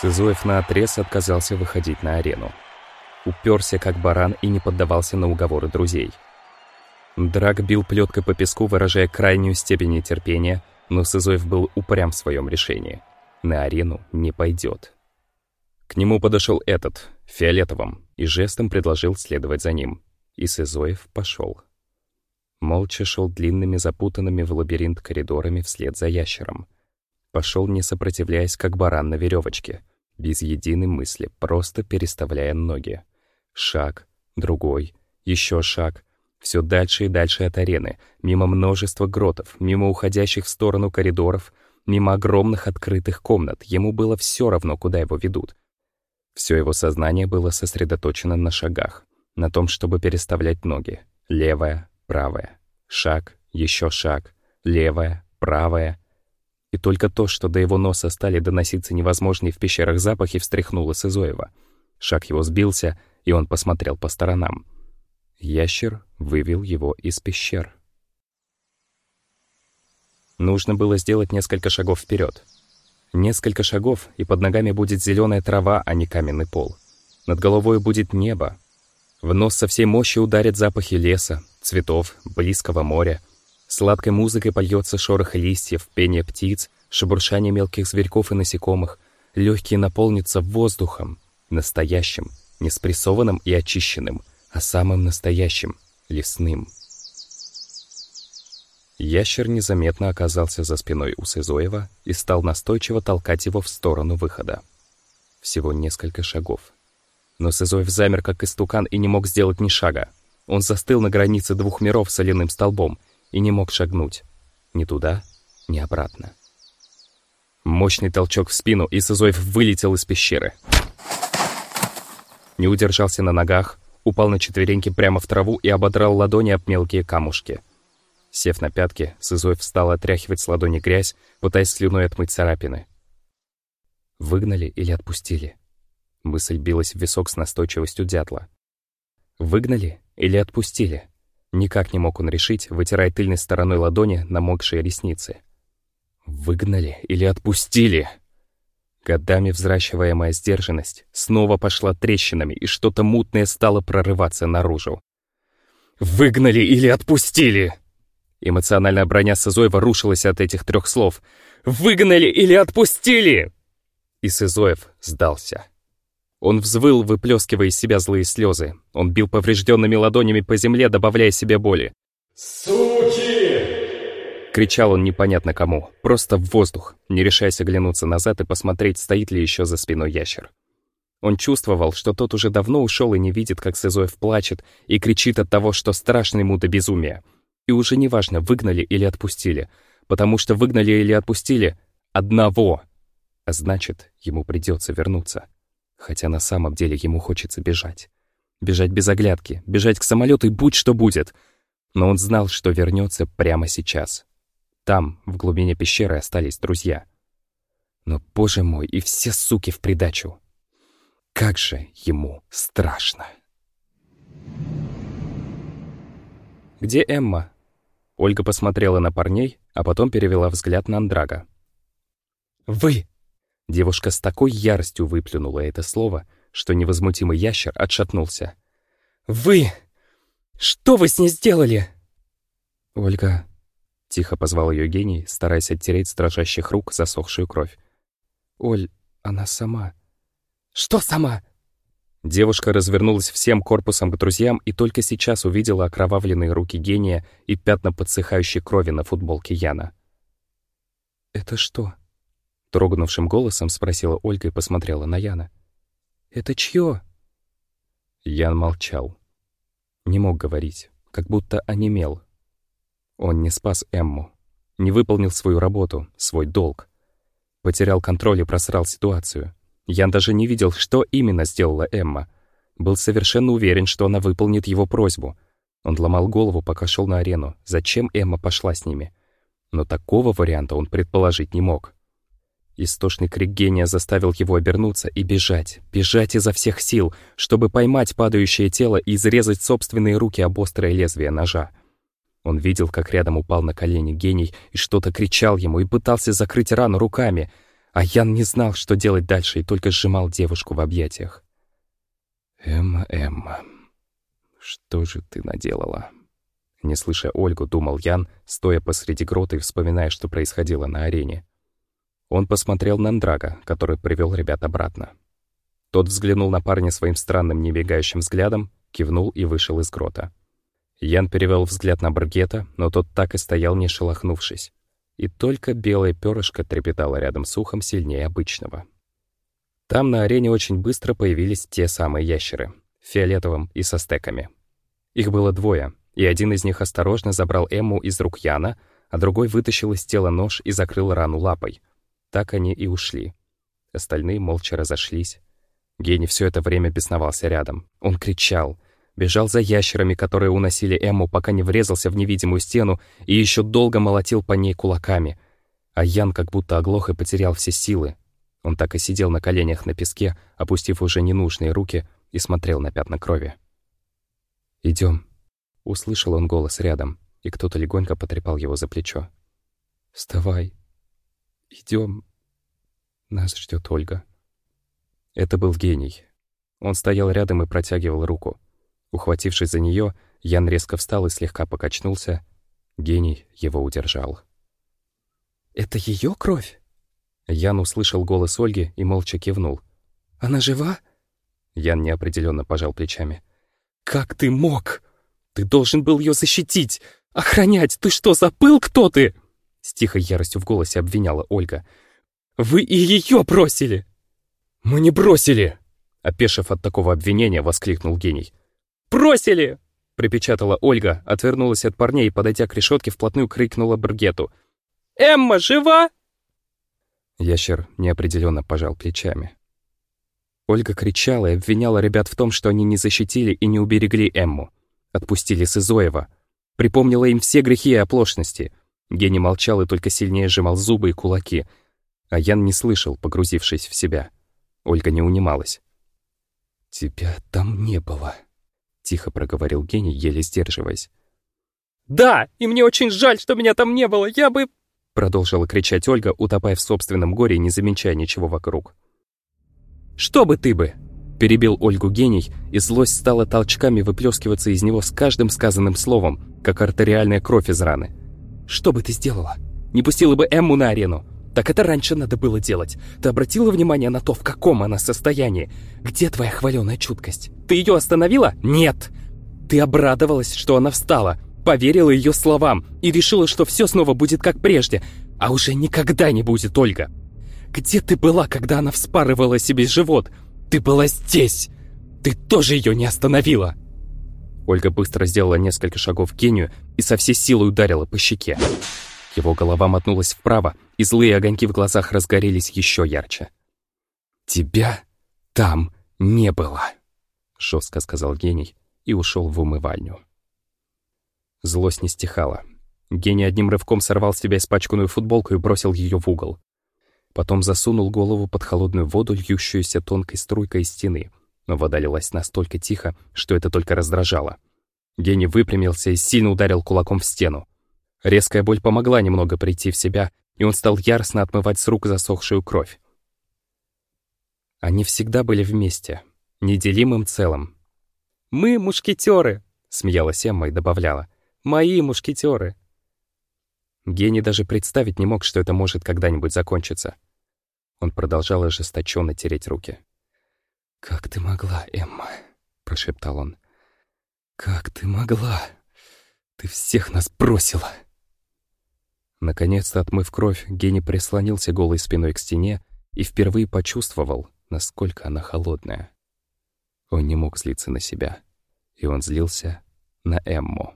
Сызоев наотрез отказался выходить на арену. Уперся как баран и не поддавался на уговоры друзей. Драк бил плеткой по песку, выражая крайнюю степень нетерпения, но Сызоев был упрям в своем решении. На арену не пойдет. К нему подошел этот, фиолетовым, и жестом предложил следовать за ним. И Сызоев пошел. Молча шел длинными запутанными в лабиринт коридорами вслед за ящером. Пошел, не сопротивляясь, как баран на веревочке, без единой мысли, просто переставляя ноги. Шаг, другой, еще шаг, все дальше и дальше от арены, мимо множества гротов, мимо уходящих в сторону коридоров, мимо огромных открытых комнат. Ему было все равно, куда его ведут. Все его сознание было сосредоточено на шагах, на том, чтобы переставлять ноги. Левая, правая. Шаг, еще шаг. Левая, правая. И только то, что до его носа стали доноситься невозможные в пещерах запахи, встряхнуло Сызоева. Шаг его сбился, и он посмотрел по сторонам. Ящер вывел его из пещер. Нужно было сделать несколько шагов вперед. Несколько шагов, и под ногами будет зеленая трава, а не каменный пол. Над головой будет небо. В нос со всей мощи ударят запахи леса, цветов, близкого моря. Сладкой музыкой польется шорох листьев, пение птиц, шебуршание мелких зверьков и насекомых. Легкие наполнятся воздухом, настоящим, не спрессованным и очищенным — а самым настоящим, лесным. Ящер незаметно оказался за спиной у Сызоева и стал настойчиво толкать его в сторону выхода. Всего несколько шагов. Но Сызоев замер, как истукан, и не мог сделать ни шага. Он застыл на границе двух миров соляным столбом и не мог шагнуть. Ни туда, ни обратно. Мощный толчок в спину, и Сызоев вылетел из пещеры. Не удержался на ногах, упал на четвереньки прямо в траву и ободрал ладони об мелкие камушки. Сев на пятки, Сызой встал отряхивать с ладони грязь, пытаясь слюной отмыть царапины. Выгнали или отпустили? Мысль билась в висок с настойчивостью дятла. Выгнали или отпустили? Никак не мог он решить, вытирая тыльной стороной ладони намокшие ресницы. Выгнали или отпустили? Годами взращиваемая сдержанность снова пошла трещинами, и что-то мутное стало прорываться наружу. «Выгнали или отпустили?» Эмоциональная броня Сызоева рушилась от этих трех слов. «Выгнали или отпустили?» И Сызоев сдался. Он взвыл, выплескивая из себя злые слезы. Он бил поврежденными ладонями по земле, добавляя себе боли. «Суки!» Кричал он непонятно кому, просто в воздух, не решаясь оглянуться назад и посмотреть, стоит ли еще за спиной ящер. Он чувствовал, что тот уже давно ушел и не видит, как Сызоев плачет и кричит от того, что страшно ему до безумия. И уже неважно, выгнали или отпустили, потому что выгнали или отпустили одного. А значит, ему придется вернуться. Хотя на самом деле ему хочется бежать. Бежать без оглядки, бежать к самолету и будь что будет. Но он знал, что вернется прямо сейчас. Там, в глубине пещеры, остались друзья. Но, боже мой, и все суки в придачу. Как же ему страшно. «Где Эмма?» Ольга посмотрела на парней, а потом перевела взгляд на Андрага. «Вы!» Девушка с такой яростью выплюнула это слово, что невозмутимый ящер отшатнулся. «Вы! Что вы с ней сделали?» «Ольга...» — тихо позвал ее гений, стараясь оттереть с дрожащих рук засохшую кровь. «Оль, она сама». «Что сама?» Девушка развернулась всем корпусом к друзьям и только сейчас увидела окровавленные руки гения и пятна подсыхающей крови на футболке Яна. «Это что?» — трогнувшим голосом спросила Ольга и посмотрела на Яна. «Это чье?» Ян молчал. Не мог говорить, как будто онемел, он не спас Эмму, не выполнил свою работу, свой долг. Потерял контроль и просрал ситуацию. Ян даже не видел, что именно сделала Эмма. Был совершенно уверен, что она выполнит его просьбу. Он ломал голову, пока шел на арену, зачем Эмма пошла с ними. Но такого варианта он предположить не мог. Истошный крик гения заставил его обернуться и бежать, бежать изо всех сил, чтобы поймать падающее тело и изрезать собственные руки об острое лезвие ножа. Он видел, как рядом упал на колени гений и что-то кричал ему и пытался закрыть рану руками, А Ян не знал, что делать дальше, и только сжимал девушку в объятиях. «Эмма, Эмма, что же ты наделала?» Не слыша Ольгу, думал Ян, стоя посреди грота и вспоминая, что происходило на арене. Он посмотрел на Андрага, который привел ребят обратно. Тот взглянул на парня своим странным небегающим взглядом, кивнул и вышел из грота. Ян перевел взгляд на Баргета, но тот так и стоял, не шелохнувшись и только белое перышко трепетало рядом с ухом сильнее обычного. Там на арене очень быстро появились те самые ящеры, фиолетовым и со стеками. Их было двое, и один из них осторожно забрал Эмму из рук Яна, а другой вытащил из тела нож и закрыл рану лапой. Так они и ушли. Остальные молча разошлись. Гений все это время бесновался рядом. Он кричал, бежал за ящерами, которые уносили Эмму, пока не врезался в невидимую стену и еще долго молотил по ней кулаками. А Ян как будто оглох и потерял все силы. Он так и сидел на коленях на песке, опустив уже ненужные руки, и смотрел на пятна крови. Идем. услышал он голос рядом, и кто-то легонько потрепал его за плечо. «Вставай! Идем. Нас ждет Ольга». Это был гений. Он стоял рядом и протягивал руку. Ухватившись за нее, Ян резко встал и слегка покачнулся. Гений его удержал. «Это ее кровь?» Ян услышал голос Ольги и молча кивнул. «Она жива?» Ян неопределенно пожал плечами. «Как ты мог? Ты должен был ее защитить! Охранять! Ты что, запыл, кто ты?» С тихой яростью в голосе обвиняла Ольга. «Вы и ее бросили!» «Мы не бросили!» Опешив от такого обвинения, воскликнул гений. Бросили!» — припечатала Ольга, отвернулась от парней и, подойдя к решетке, вплотную крикнула Бргету. «Эмма жива?» Ящер неопределенно пожал плечами. Ольга кричала и обвиняла ребят в том, что они не защитили и не уберегли Эмму. Отпустили Сызоева. Припомнила им все грехи и оплошности. Гений молчал и только сильнее сжимал зубы и кулаки. А Ян не слышал, погрузившись в себя. Ольга не унималась. «Тебя там не было», Тихо проговорил гений, еле сдерживаясь. «Да, и мне очень жаль, что меня там не было, я бы...» Продолжила кричать Ольга, утопая в собственном горе и не замечая ничего вокруг. «Что бы ты бы?» Перебил Ольгу гений, и злость стала толчками выплескиваться из него с каждым сказанным словом, как артериальная кровь из раны. «Что бы ты сделала? Не пустила бы Эмму на арену? Так это раньше надо было делать. Ты обратила внимание на то, в каком она состоянии? Где твоя хваленая чуткость? Ты ее остановила? Нет. Ты обрадовалась, что она встала, поверила ее словам и решила, что все снова будет как прежде, а уже никогда не будет, Ольга. Где ты была, когда она вспарывала себе живот? Ты была здесь. Ты тоже ее не остановила. Ольга быстро сделала несколько шагов к гению и со всей силой ударила по щеке. Его голова мотнулась вправо, и злые огоньки в глазах разгорелись еще ярче. «Тебя там не было», — жестко сказал гений и ушел в умывальню. Злость не стихала. Гений одним рывком сорвал с себя испачканную футболку и бросил ее в угол. Потом засунул голову под холодную воду, льющуюся тонкой струйкой из стены, но вода лилась настолько тихо, что это только раздражало. Гений выпрямился и сильно ударил кулаком в стену. Резкая боль помогла немного прийти в себя, и он стал яростно отмывать с рук засохшую кровь. Они всегда были вместе, неделимым целым. «Мы мушкетеры», — смеялась Эмма и добавляла. «Мои мушкетеры». Гений даже представить не мог, что это может когда-нибудь закончиться. Он продолжал ожесточенно тереть руки. «Как ты могла, Эмма?» — прошептал он. «Как ты могла? Ты всех нас бросила!» Наконец-то, отмыв кровь, Гений прислонился голой спиной к стене и впервые почувствовал, насколько она холодная. Он не мог злиться на себя, и он злился на Эмму.